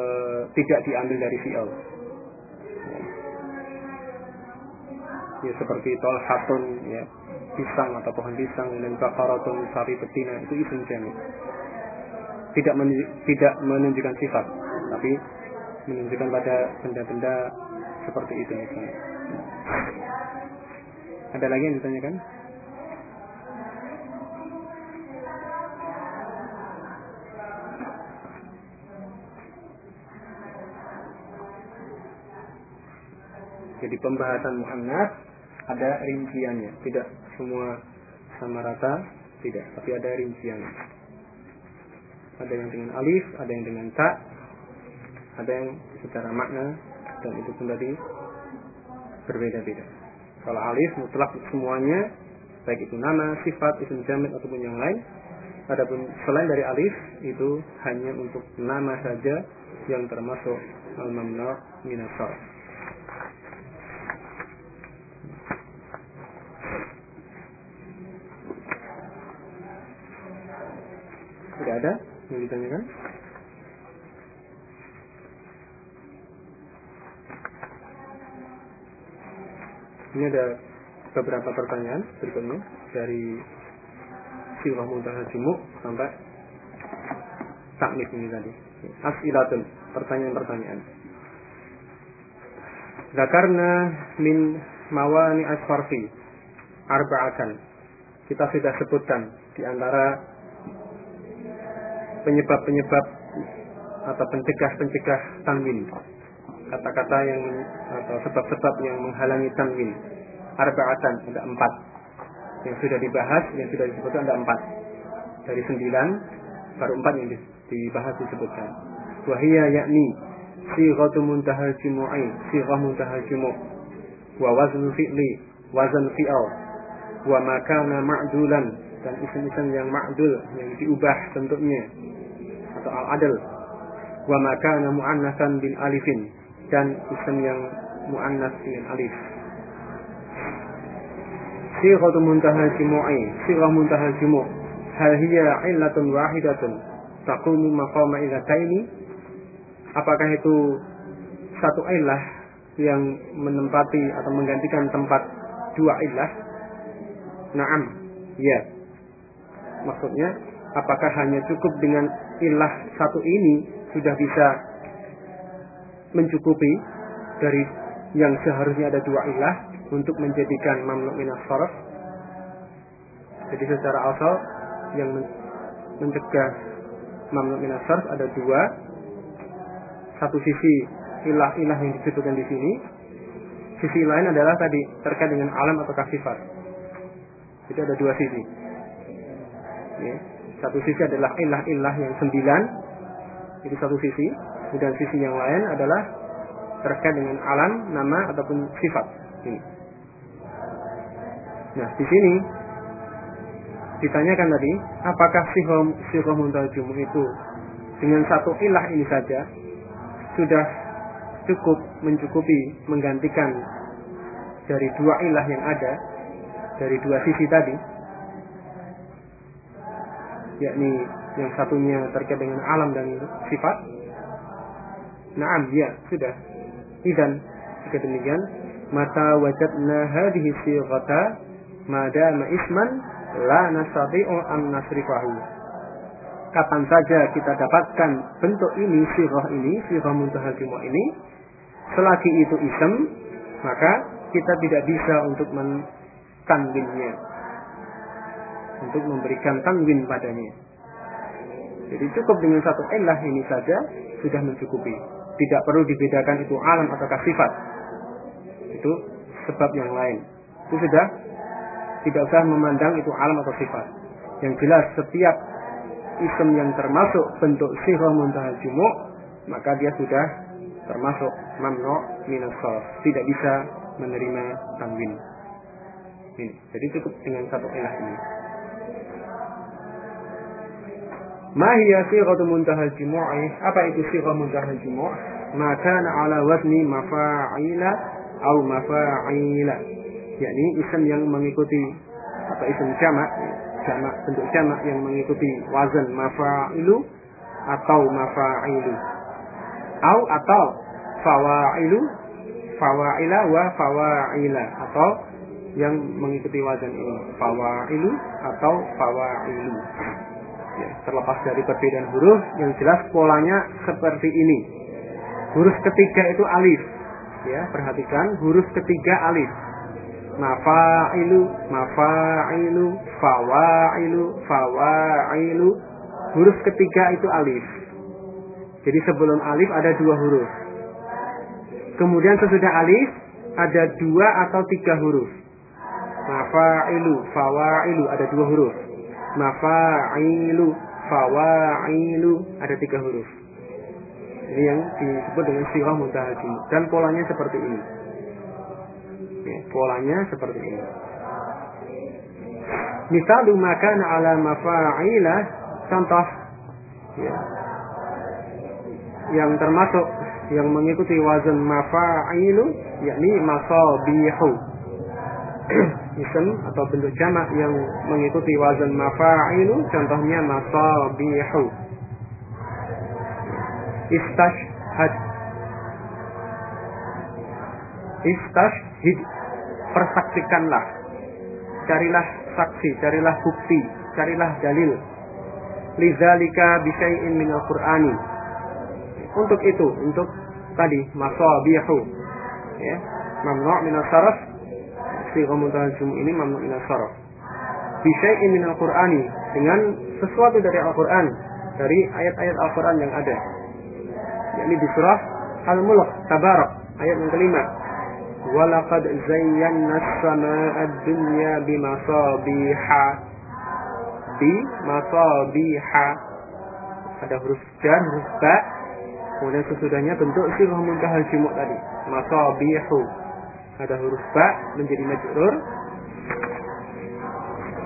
tidak diambil dari fi'il. Ya seperti tolhatun ya pisang atau pohon pisang dan baqaratun sapi betina itu isim jamid. Tidak menunjuk, tidak menunjukkan sifat, tapi menunjukkan pada benda-benda seperti itu misalnya. Ada lagi yang ditanyakan? Jadi pembahasan muannats ada rinciannya, tidak semua sama rata, tidak, tapi ada rinciannya. Ada yang dengan alif, ada yang dengan ta, ada yang secara makna dan itu pun berbeda-beda. Kalau alif mutlak semuanya baik itu nama, sifat, isim jamid ataupun yang lain. Adapun selain dari alif itu hanya untuk nama saja yang termasuk al-mamnu' min Tidak ada yang ditanyakan? Ini ada beberapa pertanyaan berikutnya dari Sirah Muntaha Jumuk sampai takmid ini tadi. As'ilatun, pertanyaan-pertanyaan. Zakarna min mawani asfarfi arba'atan. Kita sudah sebutkan di antara penyebab-penyebab atau pencegah-pencegah tanwin kata-kata yang atau sebab-sebab yang menghalangi tanwin. Arba'atan ada empat. Yang sudah dibahas, yang sudah disebutkan ada empat. Dari sembilan, baru empat yang dibahas disebutkan. Wahia yakni sighatu muntahal jumu'ain, sighah muntahal jumu' wa wazn fi'li, wazan fi'al, wa makana ma'dulan dan isim-isim yang ma'dul yang diubah bentuknya atau al-adl wa makana mu'annasan bin alifin dan isim yang muannas dengan alif. Sighatu muntahal jumu'i, sighah muntahal jumu' hal hiya illatun wahidatun. Taqumu maqama illataini apakah itu satu illah yang menempati atau menggantikan tempat dua illah? Naam ya. Maksudnya apakah hanya cukup dengan ilah satu ini sudah bisa mencukupi dari yang seharusnya ada dua ilah untuk menjadikan mamluk minas. Jadi secara asal yang mencegah mamluk minas ada dua. Satu sisi ilah-ilah yang disebutkan di sini. Sisi lain adalah tadi terkait dengan alam atau sifat. Jadi ada dua sisi. Ya. Satu sisi adalah ilah-ilah yang sembilan. Itu satu sisi dan sisi yang lain adalah terkait dengan alam, nama ataupun sifat. Ini. Nah, di sini ditanyakan tadi, apakah sihom sihom muntajum itu dengan satu ilah ini saja sudah cukup mencukupi menggantikan dari dua ilah yang ada dari dua sisi tadi yakni yang satunya terkait dengan alam dan sifat Naam ya sudah. Idan jika demikian mata wajadna hadhihi sighata madama isman la nastati'u an nasrifahu. Kapan saja kita dapatkan bentuk ini sirah ini sirah muntahal ini selagi itu isem maka kita tidak bisa untuk mentanwinnya untuk memberikan tanwin padanya. Jadi cukup dengan satu ilah ini saja sudah mencukupi tidak perlu dibedakan itu alam atau sifat. Itu sebab yang lain. Itu sudah tidak usah memandang itu alam atau sifat. Yang jelas setiap isim yang termasuk bentuk sihra muntahal jumu maka dia sudah termasuk mamnu minas tidak bisa menerima tanwin. Jadi cukup dengan satu ilah ini Mahia sighatu muntahal jumu'i? Apa itu sighah muntahal jumu'? Maka ala wazni mafa'ila atau mafa'ila. Yakni isim yang mengikuti atau isim jamak, jamak bentuk jamak yang mengikuti wazan mafa'ilu atau mafa'ilu. Au atau fawa'ilu, fawa'ila wa fawa'ila atau yang mengikuti wazan ini fawa'ilu atau fawa'ilu ya, terlepas dari perbedaan huruf yang jelas polanya seperti ini. Huruf ketiga itu alif. Ya perhatikan huruf ketiga alif. Mafailu mafailu fawailu fawailu. Huruf ketiga itu alif. Jadi sebelum alif ada dua huruf. Kemudian sesudah alif ada dua atau tiga huruf. Mafailu fawailu ada dua huruf mafa'ilu fawa'ilu. Ada tiga huruf. Ini yang disebut dengan sirah muntahajim dan polanya seperti ini. Ya, polanya seperti ini. Misalu makan ala mafa'ila contoh. Ya, yang termasuk yang mengikuti wazan mafa'ilu yakni masabihu isim atau bentuk jamak yang mengikuti wazan mafa'ilu contohnya masabihu. Istashhad. Istashhid. Persaksikanlah. Carilah saksi carilah bukti carilah dalil. Lizalika bisyai'in minal qur'ani. Untuk itu untuk tadi masabihu. Ya mamnu' min sarf sighah mutajim ini mamnu ila sarf. Bisyai'in min al-Qur'ani dengan sesuatu dari Al-Qur'an, dari ayat-ayat Al-Qur'an yang ada. yakni di surah Al-Mulk Tabarak ayat yang kelima. Walaqad zayyana as-samaa'a ad-dunya bimasabiha bimasabiha ada huruf jar, huruf ba, kemudian sesudahnya bentuk sirah muntahal jumuk tadi, masabihu ada huruf ba menjadi majrur.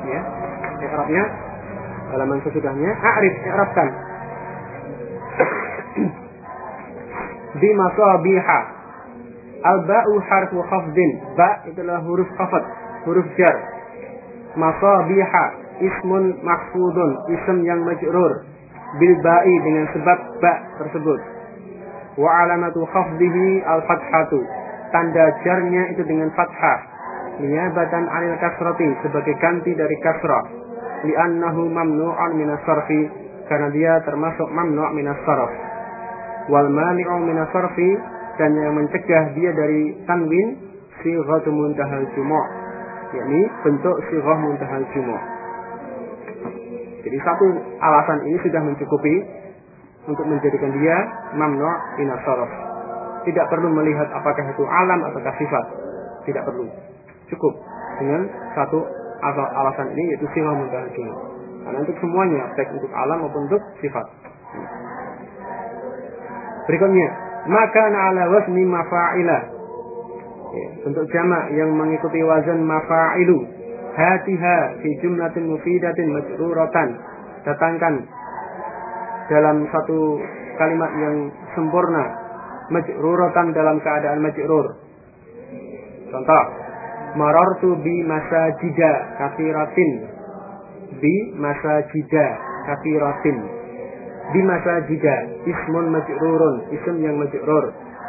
Ya i'rabnya halaman sesudahnya. A'rif i'rabkan di masabiha al ba'u harfu khafdin. Ba itulah huruf khafad huruf jar. Masabiha ismun mahfudun ism yang majrur. Bil ba'i dengan sebab ba tersebut. Wa alamatu khafdihi al fathatu tanda jarnya itu dengan fathah. Niyabatan anil kasrati sebagai ganti dari kasrah. Li'annahu mamnu'an minas sarfi karena dia termasuk mamnu' minas sarf. Wal mani'u minas sarfi dan yang mencegah dia dari tanwin sighatu muntahal jumu' yakni bentuk sighah muntahal jumu' jadi satu alasan ini sudah mencukupi untuk menjadikan dia mamnu' minas sarf tidak perlu melihat apakah itu alam atau sifat. Tidak perlu. Cukup dengan satu alasan ini yaitu sifat mutahajim. Karena untuk semuanya, baik untuk alam maupun untuk sifat. Berikutnya, maka ala wasmi mafa'ila. Ya, bentuk jamak yang mengikuti wazan mafa'ilu. Hatiha fi jumlatin mufidatin majruratan. Datangkan dalam satu kalimat yang sempurna majruratan dalam keadaan majrur. Contoh, marartu bi masajida kathiratin. Bi masajida kathiratin. Bi masajida ismun majrurun ism yang majrur.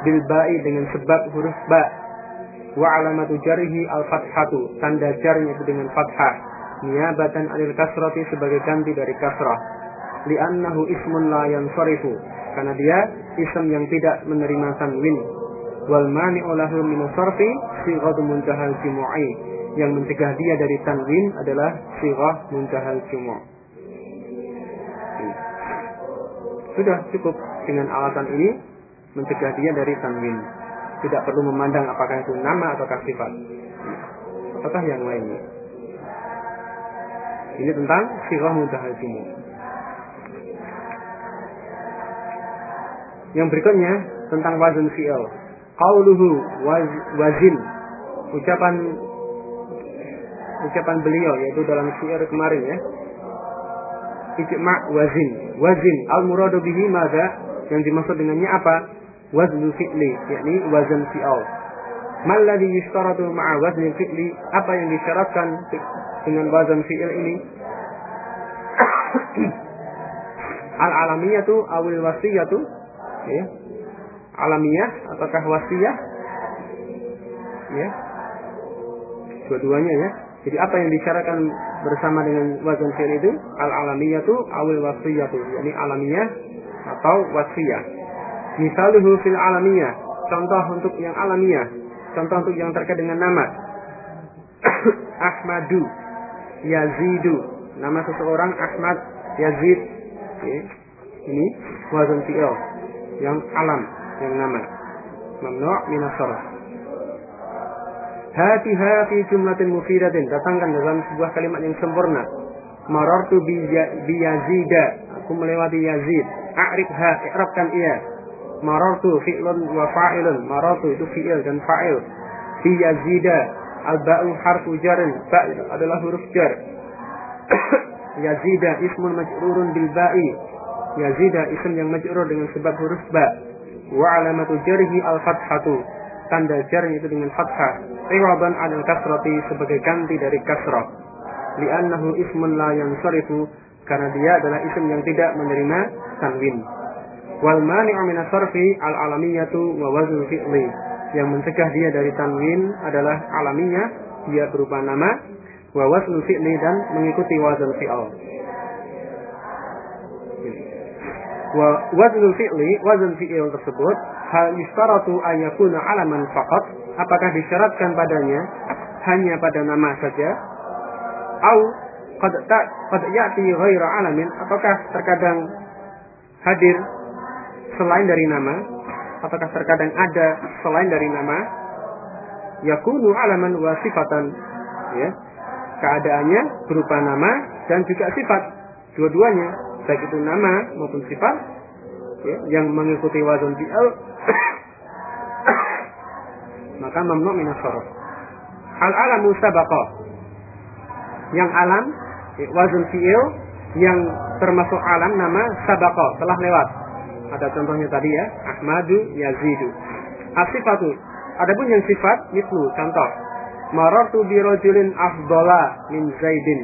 Bil ba'i dengan sebab huruf ba. Wa alamatu jarihi al fathatu tanda jarnya itu dengan fathah. Niabatan anil kasrati sebagai ganti dari kasrah. Li'annahu ismun la yansarifu karena dia ism yang tidak menerima tanwin. Wal mani'u lahu min sarfi sighatu muntahal jumu'i. Yang mencegah dia dari tanwin adalah sighah muntahal jumu' sudah cukup dengan alasan ini mencegah dia dari tanwin. Tidak perlu memandang apakah itu nama atau sifat. Ataukah yang lainnya? Ini tentang sirah muntahal jumu yang berikutnya tentang wazn fi'il. Qauluhu waz, wazin. Ucapan ucapan beliau yaitu dalam syair kemarin ya. Ijma wazin. Wazin. Al muradu bihi mada yang dimaksud dengannya apa? Wazn fi'li yakni wazan fi'al mal ladzi yushtaratu ma'a wazn fi'li? Apa yang disyaratkan dengan wazan fi'il ini? Al alamiyatu awil wasiyatu ya. Alamiah ataukah wasiyah? Ya. Dua-duanya ya. Jadi apa yang disyaratkan bersama dengan wazan fi'il itu? Al alamiyatu awil wasiyatu. Yakni alamiah atau wasiyah. Misaluhu fil alamiyah. Contoh untuk yang alamiah. Contoh untuk yang terkait dengan nama. Ahmadu Yazidu. Nama seseorang Ahmad Yazid. Ya. ini wazan fi'il yang alam yang nama. Mamnu' min Hati-ha fi jumlatin mufidatin. Datangkan dalam sebuah kalimat yang sempurna. Marartu bi, bi yazida aku melewati yazid. A'rifha i'rabkan ia. Marartu fi'lun wa fa'ilun. Marartu itu fi'il dan fa'il. Bi yazida al-ba'u harfu jarin ba adalah huruf jar. Yazida ismun majrurun bil ba'i yazida ism yang majrur dengan sebab huruf ba. Wa alamatu jarhi al fathatu tanda jarnya itu dengan fathah. Iwaban al kasrati sebagai ganti dari kasrah. Li'annahu ismun la yansarifu karena dia adalah isim yang tidak menerima tanwin. Wal mani'u min sarfi al alamiyatu wa wazn fi'li. Yang mencegah dia dari tanwin adalah alaminya dia berupa nama wa wazn fi'li dan mengikuti wazn fi'al wa fi'li wazn fi'il tersebut hal yustaratu ayakuna alaman faqat apakah disyaratkan padanya hanya pada nama saja au qad ta qad ya'ti ghaira alamin apakah terkadang hadir selain dari nama apakah terkadang ada selain dari nama yakunu alaman wa sifatan ya keadaannya berupa nama dan juga sifat dua-duanya baik itu nama maupun sifat ya, yang mengikuti wazan fi'al maka mamnu min al alamu sabaqa. Yang alam ya, wazan fi'il yang termasuk alam nama sabaqa telah lewat. Ada contohnya tadi ya Ahmadu Yazidu. Asifatu adapun yang sifat mislu contoh. Marartu bi rajulin afdala min Zaidin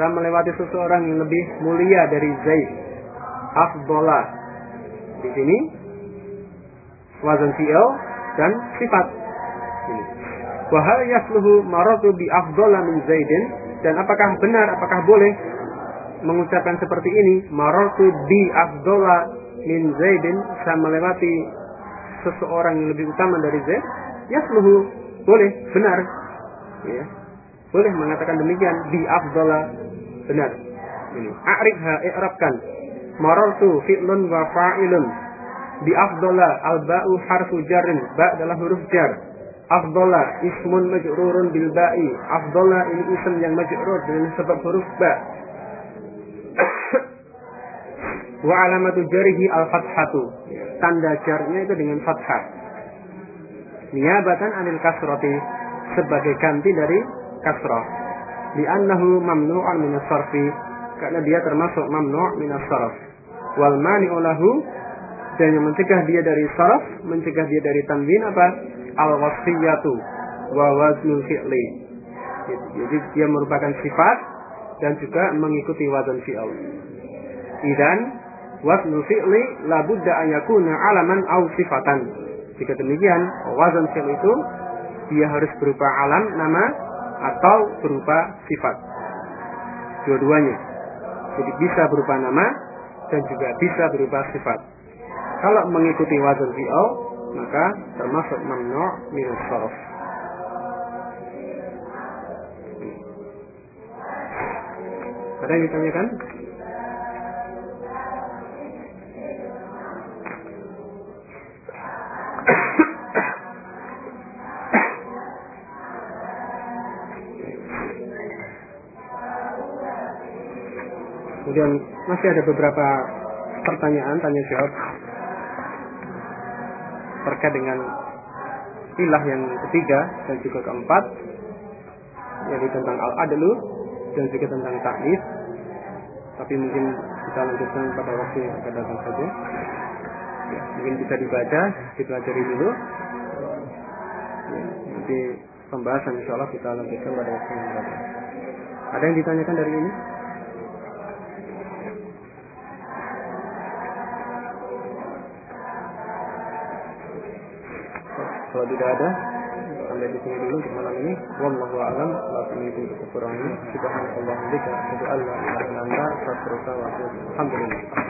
saya melewati seseorang yang lebih mulia dari Zaid afdala di sini wazan fi'il dan sifat ini wahal yasluhu marartu bi afdala min Zaidin dan apakah benar, apakah boleh mengucapkan seperti ini? Marartu bi afdola min Zaidin, saya melewati seseorang yang lebih utama dari Zaid. Ya seluruh boleh, benar. Ya. Boleh mengatakan demikian bi afdola benar. Ini. A'rifha i'rabkan. Marartu fi'lun wa fa'ilun. Bi afdola al-ba'u harfu jarin. Ba adalah huruf jar afdola ismun majrurun bil ba'i afdola ini ism yang majrur dengan sebab huruf ba wa alamatu jarihi al fathatu tanda jarnya itu dengan fathah niabatan anil kasrati sebagai ganti dari kasrah li'annahu mamnu'an min sarfi karena dia termasuk mamnu' min sarf wal mani'u lahu dan yang mencegah dia dari sarf mencegah dia dari tanwin apa al wasfiyatu wa waznul fi'li. Jadi dia merupakan sifat dan juga mengikuti wazan fi'il. Idan waznul fi'li labudda an yakuna alaman au sifatan. Jika demikian, wazan fi'il itu dia harus berupa alam, nama atau berupa sifat. Dua-duanya. Jadi bisa berupa nama dan juga bisa berupa sifat. Kalau mengikuti wazan fi'il, maka termasuk mamnu' min sarf. Ada yang ditanyakan? Kemudian masih ada beberapa pertanyaan tanya jawab. Terkait dengan ilah yang ketiga dan juga keempat yaitu tentang al-adlu dan juga tentang ta'lif tapi mungkin kita lanjutkan pada waktu yang akan datang saja. Ya, mungkin bisa dibaca dipelajari dulu. Ya, nanti pembahasan insya Allah kita lanjutkan pada waktu yang akan datang. Ada yang ditanyakan dari ini? Kalau tidak ada, sampai di sini dulu untuk malam ini. Wallahu a'lam. La itu kekurangan. Subhanallah wa bihamdika. Asyhadu an la ilaha illa anta astaghfiruka wa atubu Alhamdulillah.